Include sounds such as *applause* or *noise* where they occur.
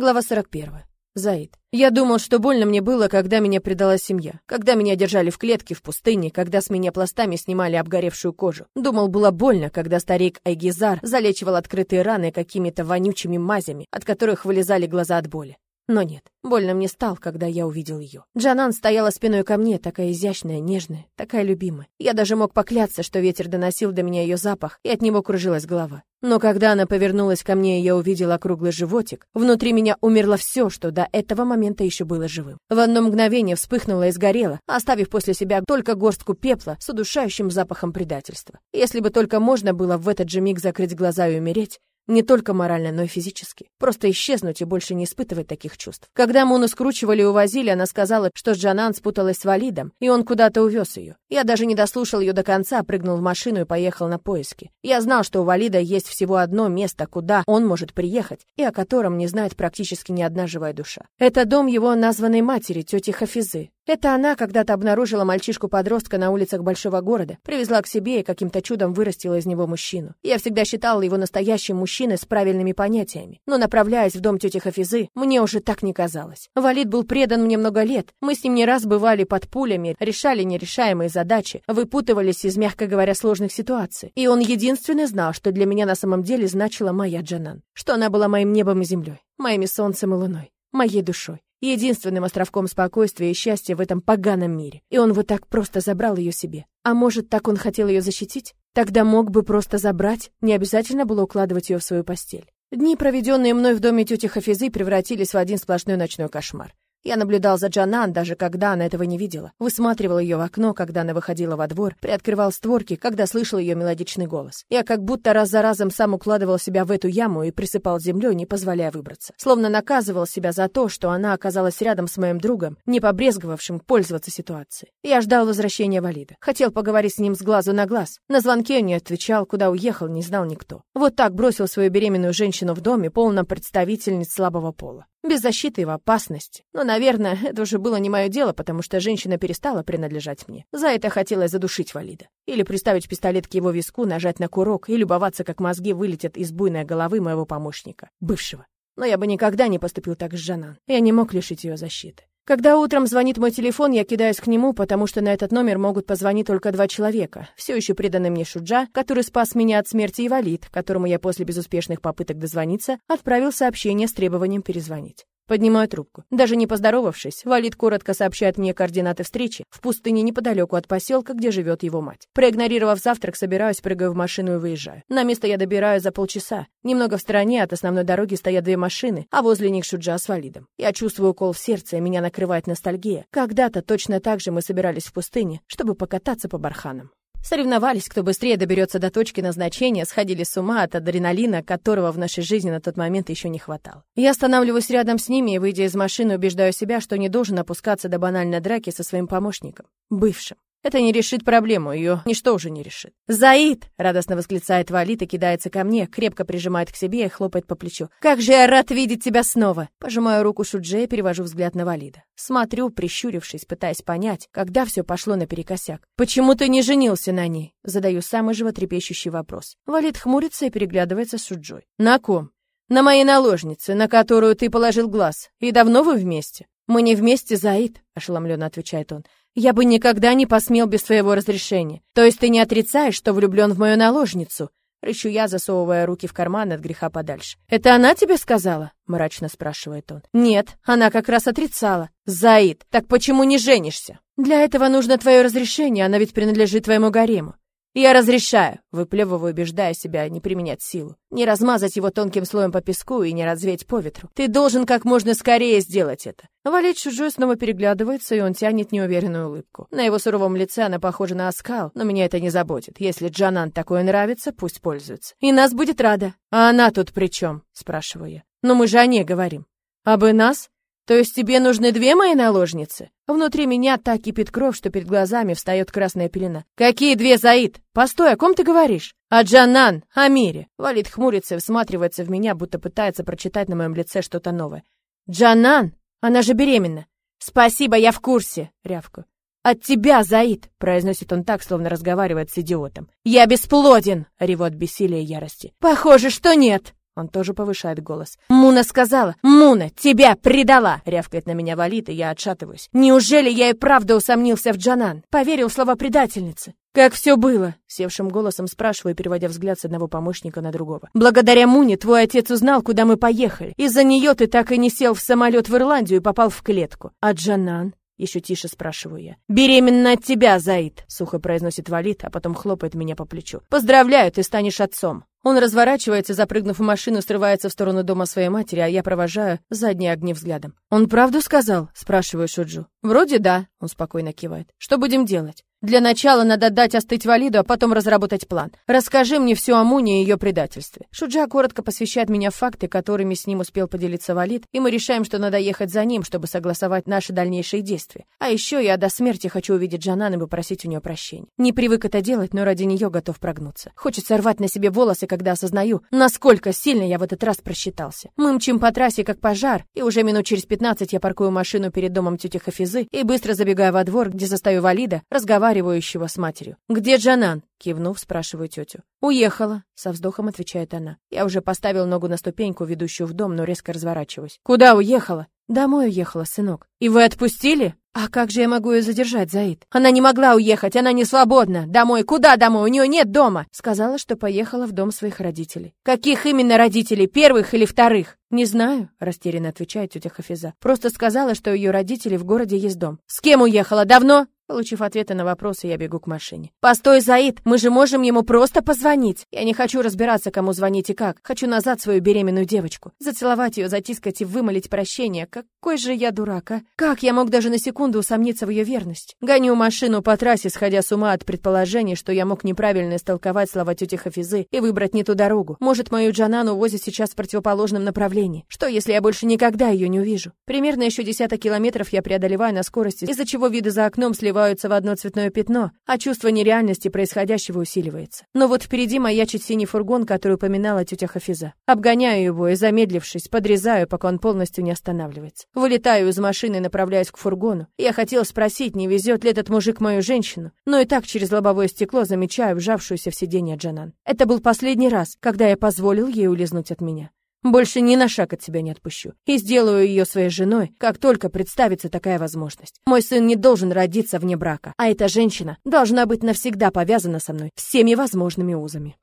Глава 41. Заид. Я думал, что больно мне было, когда меня предала семья, когда меня держали в клетке в пустыне, когда с меня пластами снимали обгоревшую кожу. Думал, было больно, когда старик Айгизар залечивал открытые раны какими-то вонючими мазями, от которых вылезали глаза от боли. Но нет, больно мне стал, когда я увидел ее. Джанан стояла спиной ко мне, такая изящная, нежная, такая любимая. Я даже мог поклясться, что ветер доносил до меня ее запах, и от него кружилась голова. Но когда она повернулась ко мне, и я увидел округлый животик, внутри меня умерло все, что до этого момента еще было живым. В одно мгновение вспыхнуло и сгорело, оставив после себя только горстку пепла с удушающим запахом предательства. Если бы только можно было в этот же миг закрыть глаза и умереть, не только морально, но и физически. Просто исчезнуть и больше не испытывать таких чувств. Когда Муну скручивали и увозили, она сказала, что Джанан спуталась с Валидом, и он куда-то увез ее. Я даже не дослушал ее до конца, прыгнул в машину и поехал на поиски. Я знал, что у Валида есть всего одно место, куда он может приехать, и о котором не знает практически ни одна живая душа. Это дом его названной матери, тети Хафизы. Это она когда-то обнаружила мальчишку-подростка на улицах большого города, привезла к себе и каким-то чудом вырастила из него мужчину. Я всегда считала его настоящим мужчиной с правильными понятиями, но направляясь в дом тети Хафизы, мне уже так не казалось. Валид был предан мне много лет, мы с ним не раз бывали под пулями, решали нерешаемые задачи, выпутывались из, мягко говоря, сложных ситуаций. И он единственный знал, что для меня на самом деле значила моя Джанан, что она была моим небом и землей, моими солнцем и луной, моей душой единственным островком спокойствия и счастья в этом поганом мире. И он вот так просто забрал ее себе. А может, так он хотел ее защитить? Тогда мог бы просто забрать, не обязательно было укладывать ее в свою постель. Дни, проведенные мной в доме тети Хафизы, превратились в один сплошной ночной кошмар. Я наблюдал за Джанан, даже когда она этого не видела. Высматривал ее в окно, когда она выходила во двор, приоткрывал створки, когда слышал ее мелодичный голос. Я как будто раз за разом сам укладывал себя в эту яму и присыпал землей, не позволяя выбраться. Словно наказывал себя за то, что она оказалась рядом с моим другом, не побрезговавшим пользоваться ситуацией. Я ждал возвращения Валида. Хотел поговорить с ним с глазу на глаз. На звонке он не отвечал, куда уехал, не знал никто. Вот так бросил свою беременную женщину в доме, полном представительниц слабого пола без защиты и в опасности. Но, наверное, *laughs* это уже было не мое дело, потому что женщина перестала принадлежать мне. За это хотелось задушить Валида. Или приставить пистолет к его виску, нажать на курок и любоваться, как мозги вылетят из буйной головы моего помощника, бывшего. Но я бы никогда не поступил так с Жанан. Я не мог лишить ее защиты. Когда утром звонит мой телефон, я кидаюсь к нему, потому что на этот номер могут позвонить только два человека. Все еще преданный мне Шуджа, который спас меня от смерти, и Валид, которому я после безуспешных попыток дозвониться отправил сообщение с требованием перезвонить. Поднимаю трубку. Даже не поздоровавшись, Валид коротко сообщает мне координаты встречи в пустыне неподалеку от поселка, где живет его мать. Проигнорировав завтрак, собираюсь, прыгаю в машину и выезжаю. На место я добираюсь за полчаса. Немного в стороне от основной дороги стоят две машины, а возле них Шуджа с Валидом. Я чувствую укол в сердце, и меня накрывает ностальгия. Когда-то точно так же мы собирались в пустыне, чтобы покататься по барханам. Соревновались, кто быстрее доберется до точки назначения, сходили с ума от адреналина, которого в нашей жизни на тот момент еще не хватало. Я останавливаюсь рядом с ними и, выйдя из машины, убеждаю себя, что не должен опускаться до банальной драки со своим помощником, бывшим. Это не решит проблему, ее ничто уже не решит. «Заид!» — радостно восклицает Валит и кидается ко мне, крепко прижимает к себе и хлопает по плечу. «Как же я рад видеть тебя снова!» Пожимаю руку Шудже и перевожу взгляд на Валида. Смотрю, прищурившись, пытаясь понять, когда все пошло наперекосяк. «Почему ты не женился на ней?» Задаю самый животрепещущий вопрос. Валид хмурится и переглядывается с Шуджой. «На ком?» «На моей наложнице, на которую ты положил глаз. И давно вы вместе?» «Мы не вместе, Заид», — ошеломленно отвечает он. Я бы никогда не посмел без твоего разрешения. То есть ты не отрицаешь, что влюблен в мою наложницу? Рычу я, засовывая руки в карман от греха подальше. «Это она тебе сказала?» — мрачно спрашивает он. «Нет, она как раз отрицала. Заид, так почему не женишься?» «Для этого нужно твое разрешение, она ведь принадлежит твоему гарему. «Я разрешаю», — выплевываю, убеждая себя не применять силу. Не размазать его тонким слоем по песку и не развеять по ветру. Ты должен как можно скорее сделать это. Валет чужой снова переглядывается, и он тянет неуверенную улыбку. На его суровом лице она похожа на оскал, но меня это не заботит. Если Джанан такое нравится, пусть пользуется. И нас будет рада. А она тут при чем? спрашиваю я. Но мы же о ней говорим. Об и нас? То есть тебе нужны две мои наложницы? Внутри меня так кипит кровь, что перед глазами встает красная пелена. Какие две, Заид? Постой, о ком ты говоришь? О Джанан, о мире. Валит хмурится и всматривается в меня, будто пытается прочитать на моем лице что-то новое. Джанан? Она же беременна. Спасибо, я в курсе, рявку. «От тебя, Заид!» — произносит он так, словно разговаривает с идиотом. «Я бесплоден!» — реву от бессилия ярости. «Похоже, что нет!» Он тоже повышает голос. «Муна сказала! Муна, тебя предала!» Рявкает на меня валит, и я отшатываюсь. «Неужели я и правда усомнился в Джанан? Поверил в слова предательницы?» «Как все было?» — севшим голосом спрашиваю, переводя взгляд с одного помощника на другого. «Благодаря Муне твой отец узнал, куда мы поехали. Из-за нее ты так и не сел в самолет в Ирландию и попал в клетку. А Джанан?» Еще тише спрашиваю я. «Беременна от тебя, Заид!» — сухо произносит Валид, а потом хлопает меня по плечу. «Поздравляю, ты станешь отцом!» Он разворачивается, запрыгнув в машину, срывается в сторону дома своей матери, а я провожаю задние огни взглядом. «Он правду сказал?» — спрашиваю Шуджу. «Вроде да», — он спокойно кивает. «Что будем делать?» Для начала надо дать остыть Валиду, а потом разработать план. Расскажи мне все о Муне и ее предательстве. Шуджа коротко посвящает меня факты, которыми с ним успел поделиться Валид, и мы решаем, что надо ехать за ним, чтобы согласовать наши дальнейшие действия. А еще я до смерти хочу увидеть Джанан и попросить у нее прощения. Не привык это делать, но ради нее готов прогнуться. Хочется рвать на себе волосы, когда осознаю, насколько сильно я в этот раз просчитался. Мы мчим по трассе, как пожар, и уже минут через 15 я паркую машину перед домом тети Хафизы и быстро забегаю во двор, где застаю Валида, разговариваю разговаривающего с матерью. «Где Джанан?» Кивнув, спрашиваю тетю. «Уехала», — со вздохом отвечает она. Я уже поставил ногу на ступеньку, ведущую в дом, но резко разворачиваюсь. «Куда уехала?» «Домой уехала, сынок». «И вы отпустили?» «А как же я могу ее задержать, Заид? Она не могла уехать, она не свободна. Домой, куда домой? У нее нет дома!» Сказала, что поехала в дом своих родителей. «Каких именно родителей? Первых или вторых?» «Не знаю», — растерянно отвечает тетя Хафиза. «Просто сказала, что ее родители в городе есть дом». «С кем уехала? Давно?» Получив ответы на вопросы, я бегу к машине. «Постой, Заид, мы же можем ему просто позвонить. Я не хочу разбираться, кому звонить и как. Хочу назад свою беременную девочку. Зацеловать ее, затискать и вымолить прощение. Какой же я дурак, а? Как я мог даже на секунду усомниться в ее верности? Гоню машину по трассе, сходя с ума от предположений, что я мог неправильно истолковать слова тети Хафизы и выбрать не ту дорогу. Может, мою Джанану возят сейчас в противоположном направлении. Что, если я больше никогда ее не увижу? Примерно еще десяток километров я преодолеваю на скорости, из-за чего виды за окном сливаются сливаются в одно цветное пятно, а чувство нереальности происходящего усиливается. Но вот впереди маячит синий фургон, который упоминала тетя Хафиза. Обгоняю его и, замедлившись, подрезаю, пока он полностью не останавливается. Вылетаю из машины и направляюсь к фургону. Я хотел спросить, не везет ли этот мужик мою женщину, но и так через лобовое стекло замечаю вжавшуюся в сиденье Джанан. Это был последний раз, когда я позволил ей улизнуть от меня. Больше ни на шаг от себя не отпущу. И сделаю ее своей женой, как только представится такая возможность. Мой сын не должен родиться вне брака, а эта женщина должна быть навсегда повязана со мной всеми возможными узами.